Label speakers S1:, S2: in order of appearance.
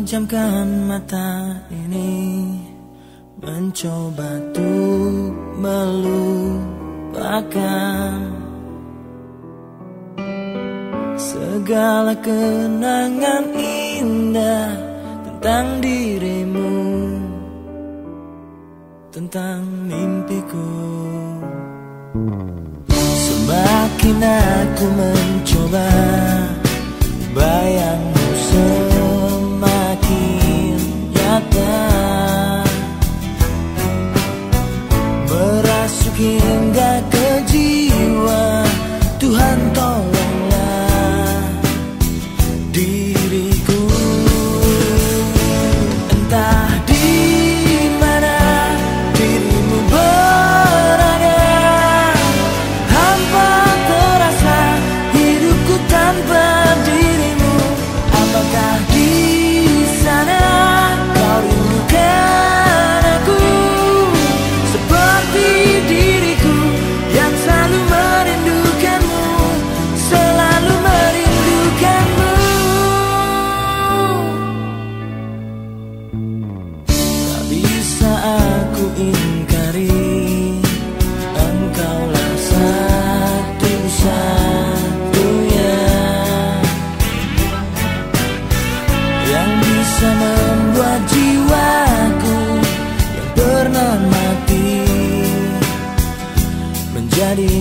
S1: Pejamkan mata ini. Mencoba tuh melupakan Segala kenangan indah Tentang dirimu Tentang mimpiku. Semakin aku mencoba Bayangmu semakin hingga ke jiwa. Tuhan tolonglah. Diriku bisa membuat jiwaku Yang pernah mati Menjadi